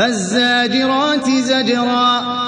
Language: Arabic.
فَالزَّاجِرَاتِ زَجْرًا